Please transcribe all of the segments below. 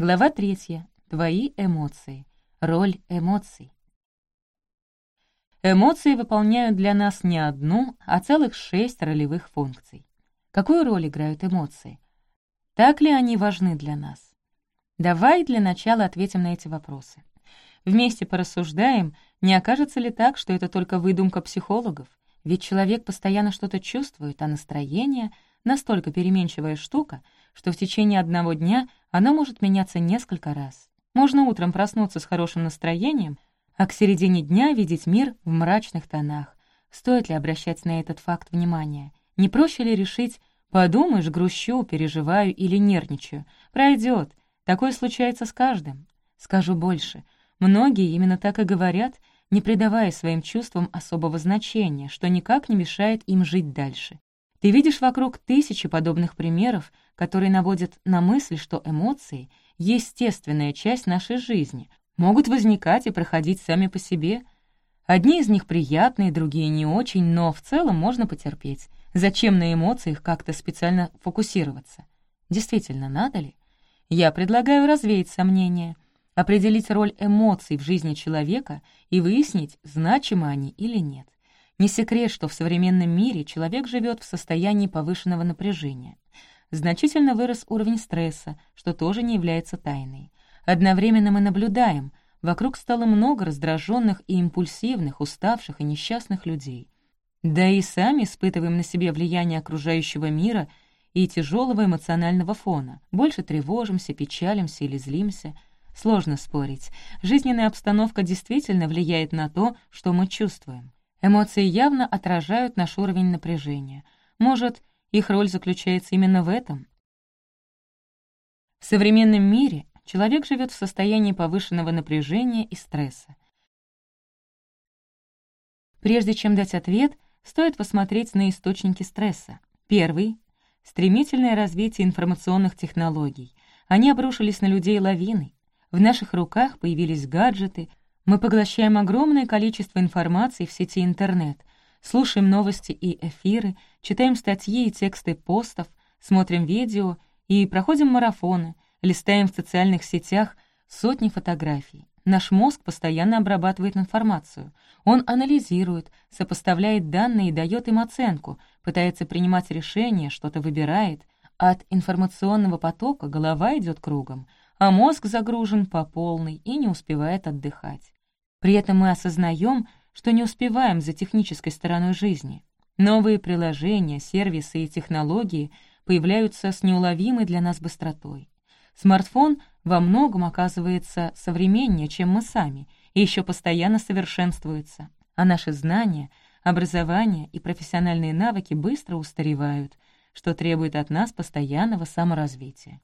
Глава третья. Твои эмоции. Роль эмоций. Эмоции выполняют для нас не одну, а целых шесть ролевых функций. Какую роль играют эмоции? Так ли они важны для нас? Давай для начала ответим на эти вопросы. Вместе порассуждаем, не окажется ли так, что это только выдумка психологов? Ведь человек постоянно что-то чувствует, а настроение — настолько переменчивая штука, что в течение одного дня оно может меняться несколько раз. Можно утром проснуться с хорошим настроением, а к середине дня видеть мир в мрачных тонах. Стоит ли обращать на этот факт внимание? Не проще ли решить, подумаешь, грущу, переживаю или нервничаю? Пройдет. Такое случается с каждым. Скажу больше. Многие именно так и говорят, не придавая своим чувствам особого значения, что никак не мешает им жить дальше. Ты видишь вокруг тысячи подобных примеров, которые наводят на мысль, что эмоции — естественная часть нашей жизни, могут возникать и проходить сами по себе. Одни из них приятные, другие не очень, но в целом можно потерпеть. Зачем на эмоциях как-то специально фокусироваться? Действительно, надо ли? Я предлагаю развеять сомнения, определить роль эмоций в жизни человека и выяснить, значимы они или нет. Не секрет, что в современном мире человек живет в состоянии повышенного напряжения. Значительно вырос уровень стресса, что тоже не является тайной. Одновременно мы наблюдаем, вокруг стало много раздраженных и импульсивных, уставших и несчастных людей. Да и сами испытываем на себе влияние окружающего мира и тяжелого эмоционального фона. Больше тревожимся, печалимся или злимся. Сложно спорить. Жизненная обстановка действительно влияет на то, что мы чувствуем. Эмоции явно отражают наш уровень напряжения. Может, их роль заключается именно в этом? В современном мире человек живет в состоянии повышенного напряжения и стресса. Прежде чем дать ответ, стоит посмотреть на источники стресса. Первый — стремительное развитие информационных технологий. Они обрушились на людей лавиной. В наших руках появились гаджеты, мы поглощаем огромное количество информации в сети интернет, слушаем новости и эфиры, читаем статьи и тексты постов, смотрим видео и проходим марафоны, листаем в социальных сетях сотни фотографий. Наш мозг постоянно обрабатывает информацию. Он анализирует, сопоставляет данные и дает им оценку, пытается принимать решения, что-то выбирает. От информационного потока голова идет кругом, а мозг загружен по полной и не успевает отдыхать. При этом мы осознаем, что не успеваем за технической стороной жизни. Новые приложения, сервисы и технологии появляются с неуловимой для нас быстротой. Смартфон во многом оказывается современнее, чем мы сами, и еще постоянно совершенствуется, а наши знания, образование и профессиональные навыки быстро устаревают, что требует от нас постоянного саморазвития.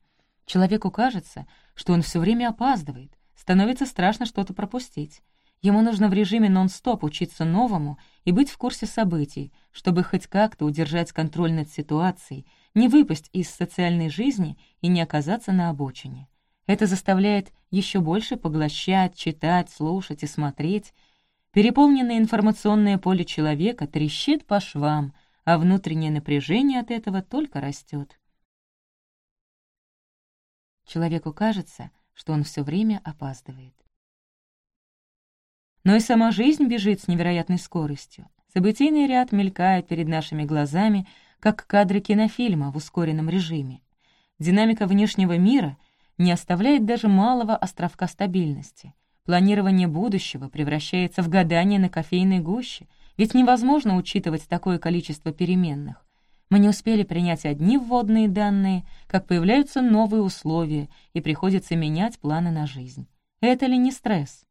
Человеку кажется, что он все время опаздывает, становится страшно что-то пропустить. Ему нужно в режиме нон-стоп учиться новому и быть в курсе событий, чтобы хоть как-то удержать контроль над ситуацией, не выпасть из социальной жизни и не оказаться на обочине. Это заставляет еще больше поглощать, читать, слушать и смотреть. Переполненное информационное поле человека трещит по швам, а внутреннее напряжение от этого только растет. Человеку кажется, что он все время опаздывает. Но и сама жизнь бежит с невероятной скоростью. Событийный ряд мелькает перед нашими глазами, как кадры кинофильма в ускоренном режиме. Динамика внешнего мира не оставляет даже малого островка стабильности. Планирование будущего превращается в гадание на кофейной гуще, ведь невозможно учитывать такое количество переменных. Мы не успели принять одни вводные данные, как появляются новые условия, и приходится менять планы на жизнь. Это ли не стресс?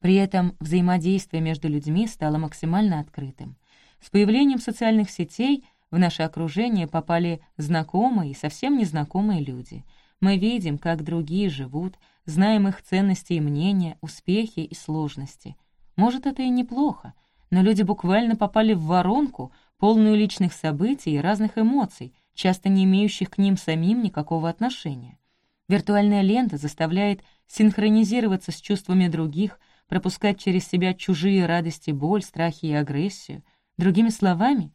При этом взаимодействие между людьми стало максимально открытым. С появлением социальных сетей в наше окружение попали знакомые и совсем незнакомые люди. Мы видим, как другие живут, знаем их ценности и мнения, успехи и сложности. Может, это и неплохо, но люди буквально попали в воронку, полную личных событий и разных эмоций, часто не имеющих к ним самим никакого отношения. Виртуальная лента заставляет синхронизироваться с чувствами других, пропускать через себя чужие радости, боль, страхи и агрессию. Другими словами,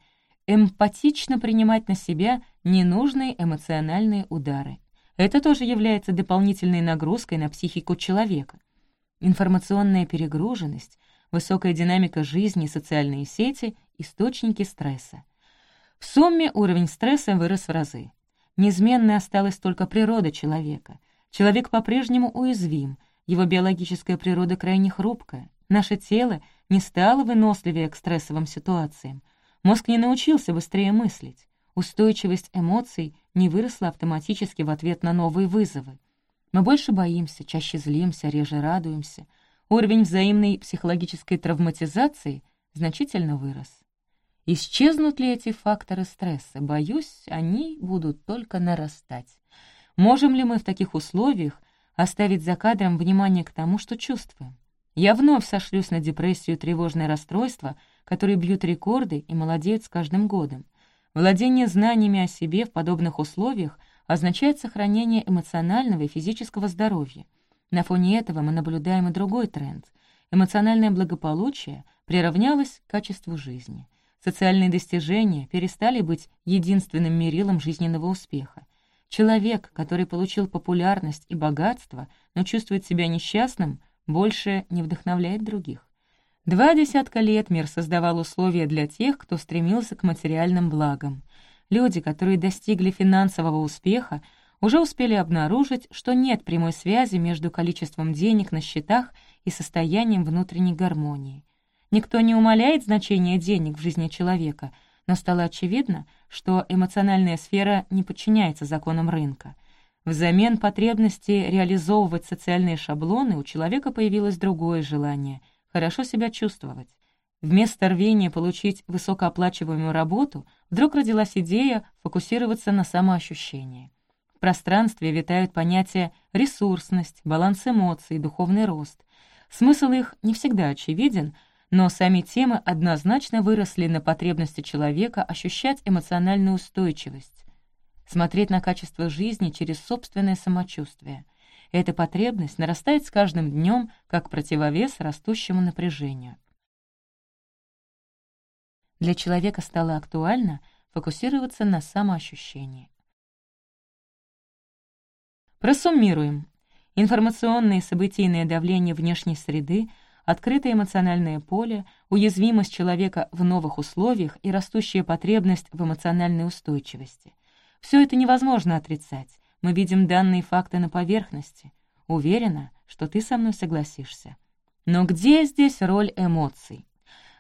эмпатично принимать на себя ненужные эмоциональные удары. Это тоже является дополнительной нагрузкой на психику человека. Информационная перегруженность, высокая динамика жизни социальные сети — источники стресса. В сумме уровень стресса вырос в разы. Неизменной осталась только природа человека. Человек по-прежнему уязвим, его биологическая природа крайне хрупкая. Наше тело не стало выносливее к стрессовым ситуациям. Мозг не научился быстрее мыслить. Устойчивость эмоций не выросла автоматически в ответ на новые вызовы. Мы больше боимся, чаще злимся, реже радуемся. Уровень взаимной психологической травматизации значительно вырос. Исчезнут ли эти факторы стресса? Боюсь, они будут только нарастать. Можем ли мы в таких условиях оставить за кадром внимание к тому, что чувствуем? Я вновь сошлюсь на депрессию и тревожное расстройство, которые бьют рекорды и молодеют с каждым годом. Владение знаниями о себе в подобных условиях означает сохранение эмоционального и физического здоровья. На фоне этого мы наблюдаем и другой тренд. Эмоциональное благополучие приравнялось к качеству жизни. Социальные достижения перестали быть единственным мерилом жизненного успеха. Человек, который получил популярность и богатство, но чувствует себя несчастным, больше не вдохновляет других. Два десятка лет мир создавал условия для тех, кто стремился к материальным благам. Люди, которые достигли финансового успеха, уже успели обнаружить, что нет прямой связи между количеством денег на счетах и состоянием внутренней гармонии. Никто не умаляет значение денег в жизни человека, но стало очевидно, что эмоциональная сфера не подчиняется законам рынка. Взамен потребности реализовывать социальные шаблоны у человека появилось другое желание — хорошо себя чувствовать. Вместо рвения получить высокооплачиваемую работу вдруг родилась идея фокусироваться на самоощущении. В пространстве витают понятия ресурсность, баланс эмоций, духовный рост. Смысл их не всегда очевиден, но сами темы однозначно выросли на потребности человека ощущать эмоциональную устойчивость, смотреть на качество жизни через собственное самочувствие — эта потребность нарастает с каждым днем как противовес растущему напряжению. Для человека стало актуально фокусироваться на самоощущении. Просуммируем. Информационное и событийное давление внешней среды, открытое эмоциональное поле, уязвимость человека в новых условиях и растущая потребность в эмоциональной устойчивости. Все это невозможно отрицать, мы видим данные факты на поверхности. Уверена, что ты со мной согласишься. Но где здесь роль эмоций?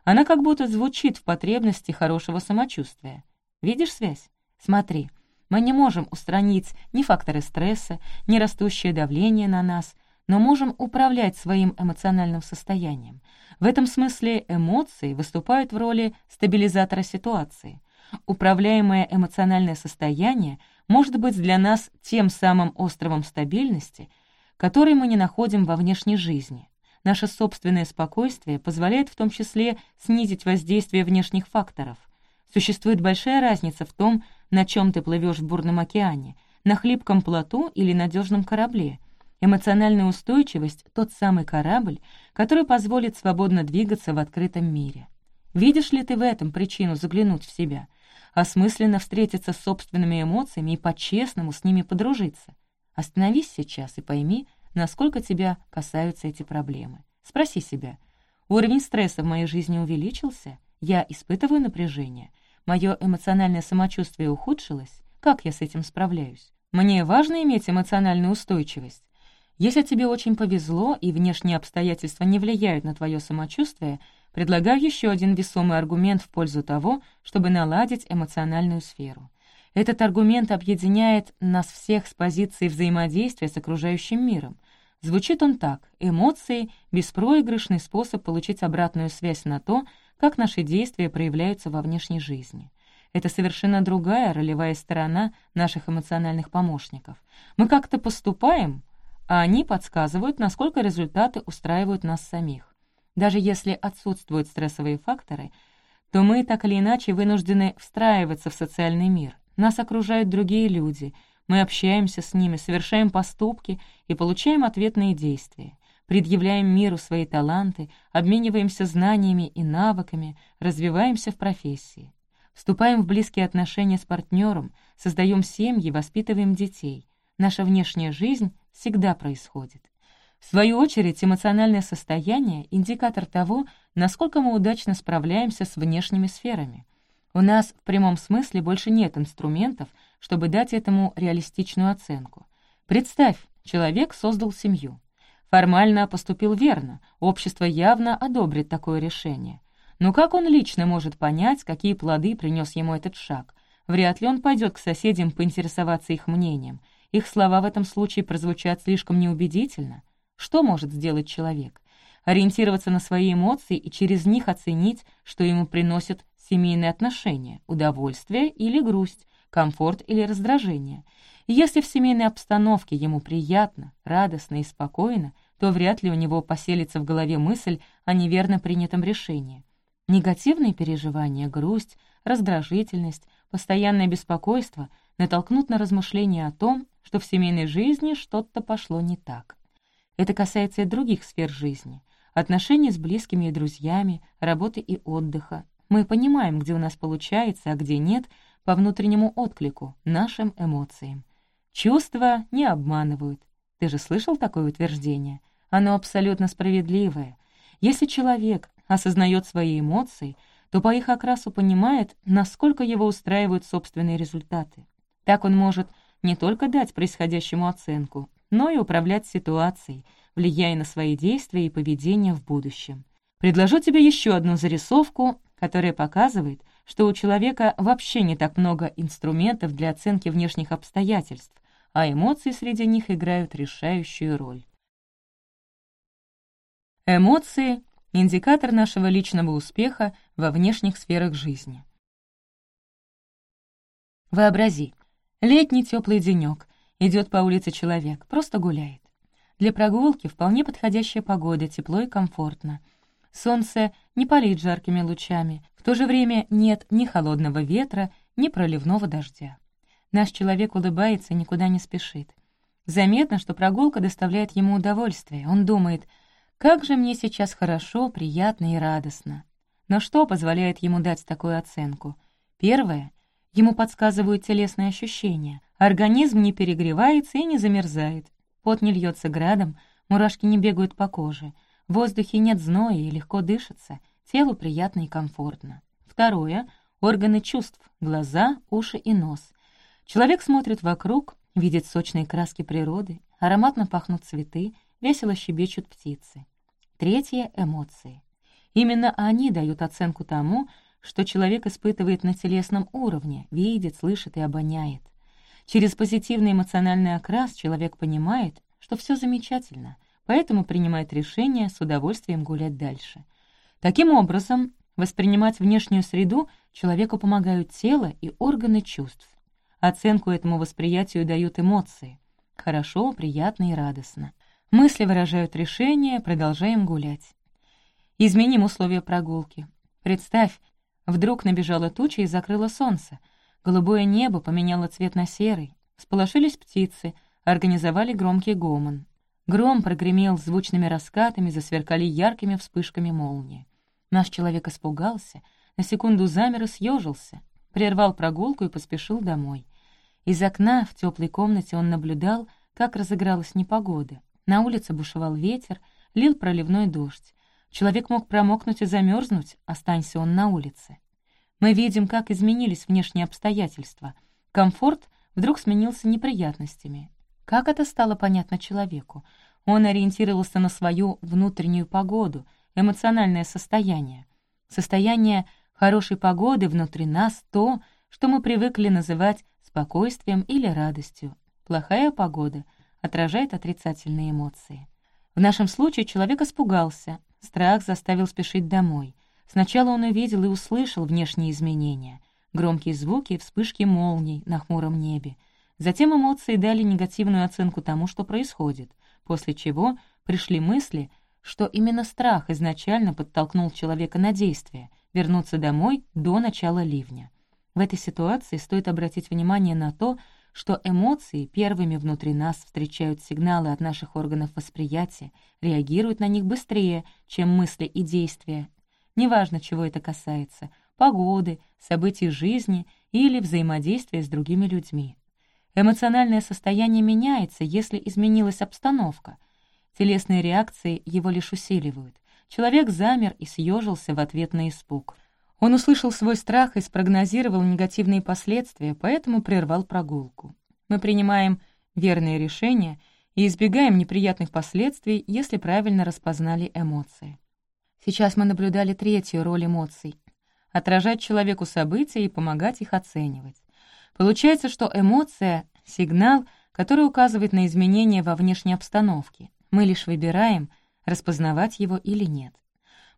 Она как будто звучит в потребности хорошего самочувствия. Видишь связь? Смотри, мы не можем устранить ни факторы стресса, ни растущее давление на нас, но можем управлять своим эмоциональным состоянием. В этом смысле эмоции выступают в роли стабилизатора ситуации. Управляемое эмоциональное состояние может быть для нас тем самым островом стабильности, который мы не находим во внешней жизни. Наше собственное спокойствие позволяет в том числе снизить воздействие внешних факторов. Существует большая разница в том, на чем ты плывешь в бурном океане, на хлипком плоту или надежном корабле. Эмоциональная устойчивость — тот самый корабль, который позволит свободно двигаться в открытом мире. Видишь ли ты в этом причину заглянуть в себя? осмысленно встретиться с собственными эмоциями и по-честному с ними подружиться. Остановись сейчас и пойми, насколько тебя касаются эти проблемы. Спроси себя, уровень стресса в моей жизни увеличился? Я испытываю напряжение? Мое эмоциональное самочувствие ухудшилось? Как я с этим справляюсь? Мне важно иметь эмоциональную устойчивость. Если тебе очень повезло и внешние обстоятельства не влияют на твое самочувствие — предлагаю еще один весомый аргумент в пользу того, чтобы наладить эмоциональную сферу. Этот аргумент объединяет нас всех с позиции взаимодействия с окружающим миром. Звучит он так. Эмоции — беспроигрышный способ получить обратную связь на то, как наши действия проявляются во внешней жизни. Это совершенно другая ролевая сторона наших эмоциональных помощников. Мы как-то поступаем, а они подсказывают, насколько результаты устраивают нас самих. Даже если отсутствуют стрессовые факторы, то мы так или иначе вынуждены встраиваться в социальный мир. Нас окружают другие люди, мы общаемся с ними, совершаем поступки и получаем ответные действия, предъявляем миру свои таланты, обмениваемся знаниями и навыками, развиваемся в профессии. Вступаем в близкие отношения с партнером, создаем семьи, воспитываем детей. наша внешняя жизнь всегда происходит. В свою очередь, эмоциональное состояние — индикатор того, насколько мы удачно справляемся с внешними сферами. У нас в прямом смысле больше нет инструментов, чтобы дать этому реалистичную оценку. Представь, человек создал семью. Формально поступил верно, общество явно одобрит такое решение. Но как он лично может понять, какие плоды принес ему этот шаг? Вряд ли он пойдет к соседям поинтересоваться их мнением. Их слова в этом случае прозвучат слишком неубедительно. Что может сделать человек? Ориентироваться на свои эмоции и через них оценить, что ему приносят семейные отношения, удовольствие или грусть, комфорт или раздражение. если в семейной обстановке ему приятно, радостно и спокойно, то вряд ли у него поселится в голове мысль о неверно принятом решении. Негативные переживания, грусть, раздражительность, постоянное беспокойство натолкнут на размышления о том, что в семейной жизни что-то пошло не так. Это касается и других сфер жизни, отношений с близкими и друзьями, работы и отдыха. Мы понимаем, где у нас получается, а где нет, по внутреннему отклику, нашим эмоциям. Чувства не обманывают. Ты же слышал такое утверждение? Оно абсолютно справедливое. Если человек осознает свои эмоции, то по их окрасу понимает, насколько его устраивают собственные результаты. Так он может не только дать происходящему оценку, но и управлять ситуацией, влияя на свои действия и поведение в будущем. Предложу тебе еще одну зарисовку, которая показывает, что у человека вообще не так много инструментов для оценки внешних обстоятельств, а эмоции среди них играют решающую роль. Эмоции — индикатор нашего личного успеха во внешних сферах жизни. Вообрази, летний теплый денек, Идет по улице человек, просто гуляет. Для прогулки вполне подходящая погода, тепло и комфортно. Солнце не палит жаркими лучами, в то же время нет ни холодного ветра, ни проливного дождя. Наш человек улыбается и никуда не спешит. Заметно, что прогулка доставляет ему удовольствие. Он думает, как же мне сейчас хорошо, приятно и радостно. Но что позволяет ему дать такую оценку? Первое — Ему подсказывают телесные ощущения. Организм не перегревается и не замерзает. Пот не льется градом, мурашки не бегают по коже. В воздухе нет зноя и легко дышится. Телу приятно и комфортно. Второе — органы чувств, глаза, уши и нос. Человек смотрит вокруг, видит сочные краски природы, ароматно пахнут цветы, весело щебечут птицы. Третье — эмоции. Именно они дают оценку тому, что человек испытывает на телесном уровне, видит, слышит и обоняет. Через позитивный эмоциональный окрас человек понимает, что все замечательно, поэтому принимает решение с удовольствием гулять дальше. Таким образом, воспринимать внешнюю среду человеку помогают тело и органы чувств. Оценку этому восприятию дают эмоции. Хорошо, приятно и радостно. Мысли выражают решение, продолжаем гулять. Изменим условия прогулки. Представь, Вдруг набежала туча и закрыла солнце. Голубое небо поменяло цвет на серый. Сполошились птицы, организовали громкий гомон. Гром прогремел звучными раскатами, засверкали яркими вспышками молнии. Наш человек испугался, на секунду замер и съежился, прервал прогулку и поспешил домой. Из окна в теплой комнате он наблюдал, как разыгралась непогода. На улице бушевал ветер, лил проливной дождь. Человек мог промокнуть и замерзнуть, останься он на улице. Мы видим, как изменились внешние обстоятельства. Комфорт вдруг сменился неприятностями. Как это стало понятно человеку? Он ориентировался на свою внутреннюю погоду, эмоциональное состояние. Состояние хорошей погоды внутри нас — то, что мы привыкли называть спокойствием или радостью. Плохая погода отражает отрицательные эмоции. В нашем случае человек испугался, Страх заставил спешить домой. Сначала он увидел и услышал внешние изменения. Громкие звуки и вспышки молний на хмуром небе. Затем эмоции дали негативную оценку тому, что происходит, после чего пришли мысли, что именно страх изначально подтолкнул человека на действие — вернуться домой до начала ливня. В этой ситуации стоит обратить внимание на то, что эмоции первыми внутри нас встречают сигналы от наших органов восприятия, реагируют на них быстрее, чем мысли и действия. Неважно, чего это касается — погоды, событий жизни или взаимодействия с другими людьми. Эмоциональное состояние меняется, если изменилась обстановка. Телесные реакции его лишь усиливают. Человек замер и съежился в ответ на испуг. Он услышал свой страх и спрогнозировал негативные последствия, поэтому прервал прогулку. Мы принимаем верные решения и избегаем неприятных последствий, если правильно распознали эмоции. Сейчас мы наблюдали третью роль эмоций — отражать человеку события и помогать их оценивать. Получается, что эмоция — сигнал, который указывает на изменения во внешней обстановке. Мы лишь выбираем, распознавать его или нет.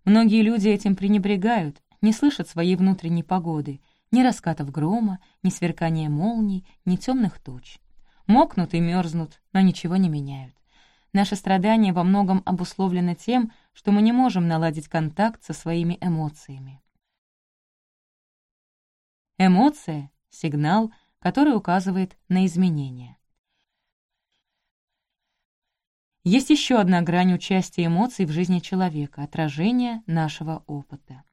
Многие люди этим пренебрегают, не слышат своей внутренней погоды, ни раскатов грома, ни сверкания молний, ни темных туч. Мокнут и мерзнут, но ничего не меняют. Наше страдание во многом обусловлено тем, что мы не можем наладить контакт со своими эмоциями. Эмоция — сигнал, который указывает на изменения. Есть еще одна грань участия эмоций в жизни человека — отражение нашего опыта.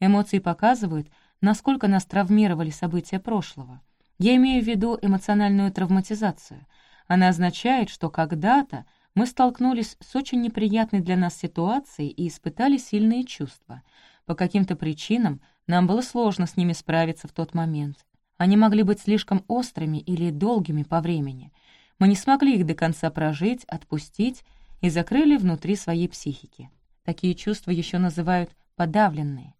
Эмоции показывают, насколько нас травмировали события прошлого. Я имею в виду эмоциональную травматизацию. Она означает, что когда-то мы столкнулись с очень неприятной для нас ситуацией и испытали сильные чувства. По каким-то причинам нам было сложно с ними справиться в тот момент. Они могли быть слишком острыми или долгими по времени. Мы не смогли их до конца прожить, отпустить и закрыли внутри своей психики. Такие чувства еще называют подавленные.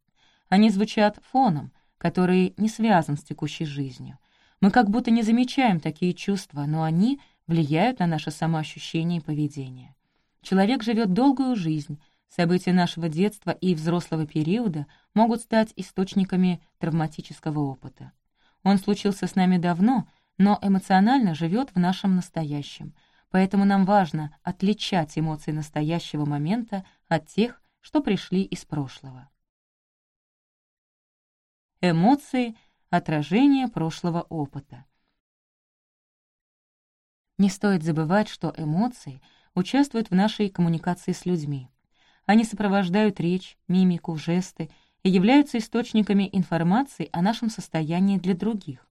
Они звучат фоном, который не связан с текущей жизнью. Мы как будто не замечаем такие чувства, но они влияют на наше самоощущение и поведение. Человек живет долгую жизнь, события нашего детства и взрослого периода могут стать источниками травматического опыта. Он случился с нами давно, но эмоционально живет в нашем настоящем, поэтому нам важно отличать эмоции настоящего момента от тех, что пришли из прошлого. Эмоции — отражение прошлого опыта. Не стоит забывать, что эмоции участвуют в нашей коммуникации с людьми. Они сопровождают речь, мимику, жесты и являются источниками информации о нашем состоянии для других.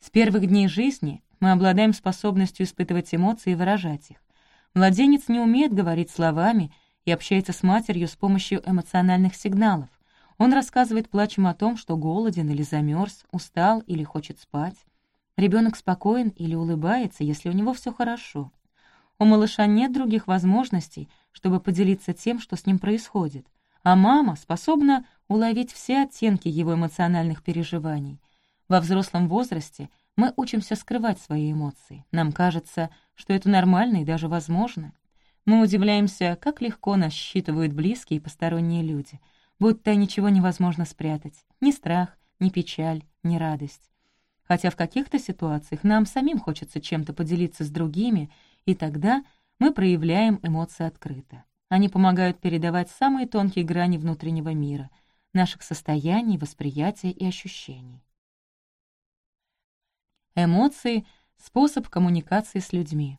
С первых дней жизни мы обладаем способностью испытывать эмоции и выражать их. Младенец не умеет говорить словами и общается с матерью с помощью эмоциональных сигналов. Он рассказывает плачем о том, что голоден или замерз, устал или хочет спать. Ребенок спокоен или улыбается, если у него все хорошо. У малыша нет других возможностей, чтобы поделиться тем, что с ним происходит, а мама способна уловить все оттенки его эмоциональных переживаний. Во взрослом возрасте мы учимся скрывать свои эмоции. Нам кажется, что это нормально и даже возможно. Мы удивляемся, как легко нас считывают близкие и посторонние люди — будто ничего невозможно спрятать, ни страх, ни печаль, ни радость. Хотя в каких-то ситуациях нам самим хочется чем-то поделиться с другими, и тогда мы проявляем эмоции открыто. Они помогают передавать самые тонкие грани внутреннего мира, наших состояний, восприятия и ощущений. Эмоции — способ коммуникации с людьми.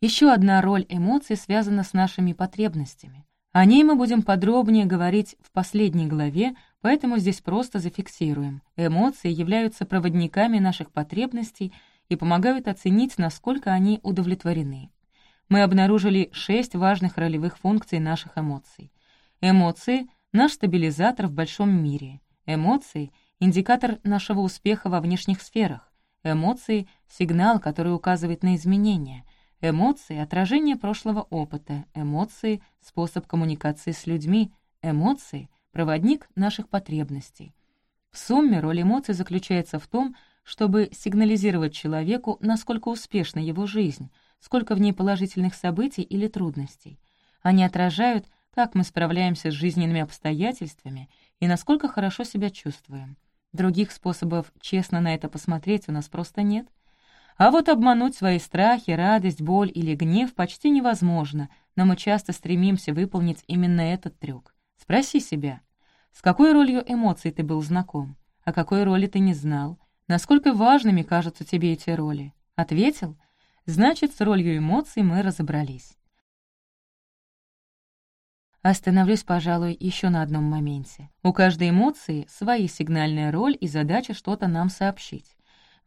Еще одна роль эмоций связана с нашими потребностями. О ней мы будем подробнее говорить в последней главе, поэтому здесь просто зафиксируем. Эмоции являются проводниками наших потребностей и помогают оценить, насколько они удовлетворены. Мы обнаружили шесть важных ролевых функций наших эмоций. Эмоции — наш стабилизатор в большом мире. Эмоции — индикатор нашего успеха во внешних сферах. Эмоции — сигнал, который указывает на изменения — Эмоции — отражение прошлого опыта, эмоции — способ коммуникации с людьми, эмоции — проводник наших потребностей. В сумме роль эмоций заключается в том, чтобы сигнализировать человеку, насколько успешна его жизнь, сколько в ней положительных событий или трудностей. Они отражают, как мы справляемся с жизненными обстоятельствами и насколько хорошо себя чувствуем. Других способов честно на это посмотреть у нас просто нет — а вот обмануть свои страхи, радость, боль или гнев почти невозможно, но мы часто стремимся выполнить именно этот трюк. Спроси себя, с какой ролью эмоций ты был знаком, а какой роли ты не знал, насколько важными кажутся тебе эти роли. Ответил? Значит, с ролью эмоций мы разобрались. Остановлюсь, пожалуй, еще на одном моменте. У каждой эмоции своя сигнальная роль и задача что-то нам сообщить.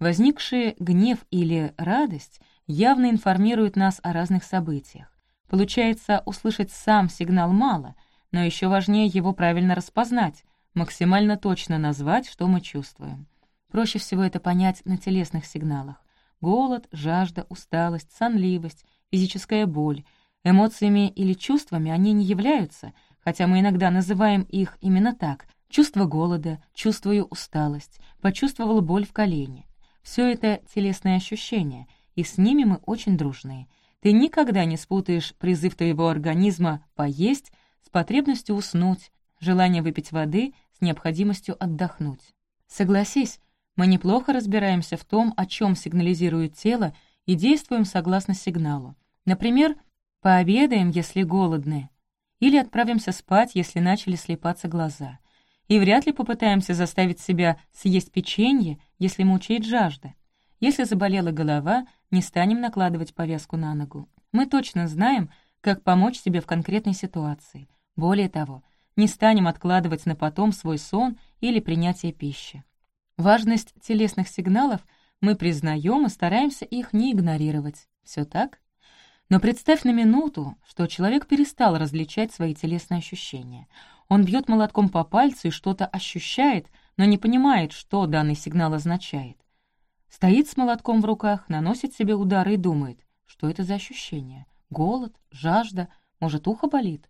Возникшие гнев или радость явно информируют нас о разных событиях. Получается, услышать сам сигнал мало, но еще важнее его правильно распознать, максимально точно назвать, что мы чувствуем. Проще всего это понять на телесных сигналах. Голод, жажда, усталость, сонливость, физическая боль. Эмоциями или чувствами они не являются, хотя мы иногда называем их именно так. Чувство голода, чувствую усталость, почувствовал боль в колене. Все это телесные ощущения, и с ними мы очень дружные. Ты никогда не спутаешь призыв твоего организма поесть с потребностью уснуть, желание выпить воды с необходимостью отдохнуть. Согласись, мы неплохо разбираемся в том, о чем сигнализирует тело, и действуем согласно сигналу. Например, пообедаем, если голодны, или отправимся спать, если начали слепаться глаза. И вряд ли попытаемся заставить себя съесть печенье, если мучает жажда. Если заболела голова, не станем накладывать повязку на ногу. Мы точно знаем, как помочь себе в конкретной ситуации. Более того, не станем откладывать на потом свой сон или принятие пищи. Важность телесных сигналов мы признаем и стараемся их не игнорировать. Все так? Но представь на минуту, что человек перестал различать свои телесные ощущения. Он бьет молотком по пальцу и что-то ощущает, но не понимает, что данный сигнал означает. Стоит с молотком в руках, наносит себе удары и думает, что это за ощущение? Голод, жажда, может, ухо болит?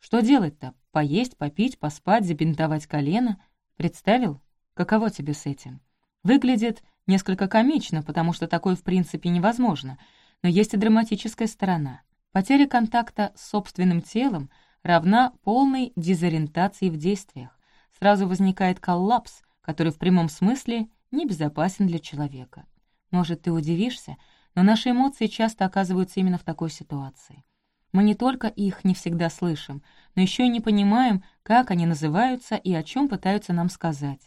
Что делать-то? Поесть, попить, поспать, забинтовать колено? Представил? Каково тебе с этим? Выглядит несколько комично, потому что такое в принципе невозможно, но есть и драматическая сторона. Потеря контакта с собственным телом равна полной дезориентации в действиях. Сразу возникает коллапс, который в прямом смысле небезопасен для человека. Может, ты удивишься, но наши эмоции часто оказываются именно в такой ситуации. Мы не только их не всегда слышим, но еще и не понимаем, как они называются и о чем пытаются нам сказать.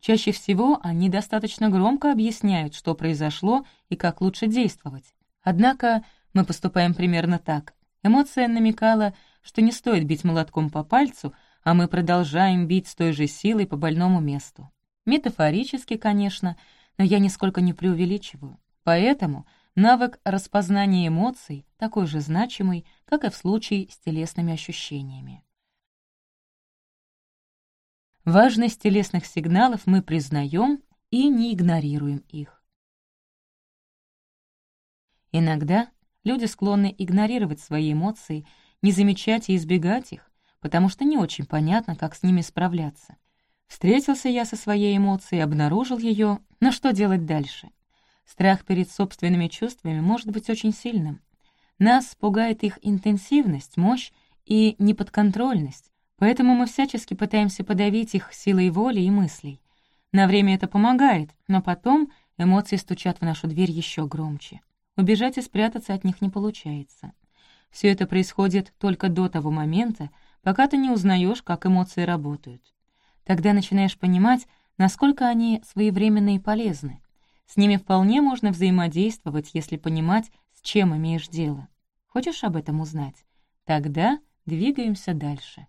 Чаще всего они достаточно громко объясняют, что произошло и как лучше действовать. Однако мы поступаем примерно так. Эмоция намекала, что не стоит бить молотком по пальцу, а мы продолжаем бить с той же силой по больному месту. Метафорически, конечно, но я нисколько не преувеличиваю. Поэтому навык распознания эмоций такой же значимый, как и в случае с телесными ощущениями. Важность телесных сигналов мы признаем и не игнорируем их. Иногда люди склонны игнорировать свои эмоции, не замечать и избегать их, потому что не очень понятно, как с ними справляться. Встретился я со своей эмоцией, обнаружил ее, но что делать дальше? Страх перед собственными чувствами может быть очень сильным. Нас пугает их интенсивность, мощь и неподконтрольность, Поэтому мы всячески пытаемся подавить их силой воли и мыслей. На время это помогает, но потом эмоции стучат в нашу дверь еще громче. Убежать и спрятаться от них не получается. Все это происходит только до того момента, пока ты не узнаешь, как эмоции работают. Тогда начинаешь понимать, насколько они своевременны и полезны. С ними вполне можно взаимодействовать, если понимать, с чем имеешь дело. Хочешь об этом узнать? Тогда двигаемся дальше.